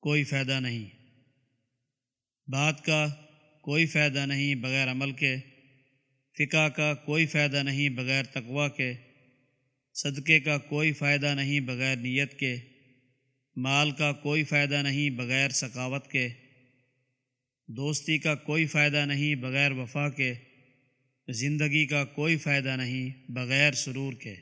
کوئی فائدہ نہیں۔ بات کا کوئی فائدہ نہیں بغیر عمل کے، فقہ کا کوئی فائدہ نہیں بغیر تقوا کے، صدقے کا کوئی فائدہ نہیں بغیر نیت کے، مال کا کوئی فائدہ نہیں بغیر ثقافت کے، دوستی کا کوئی فائدہ نہیں بغیر وفا کے، زندگی کا کوئی فائدہ نہیں بغیر سرور کے۔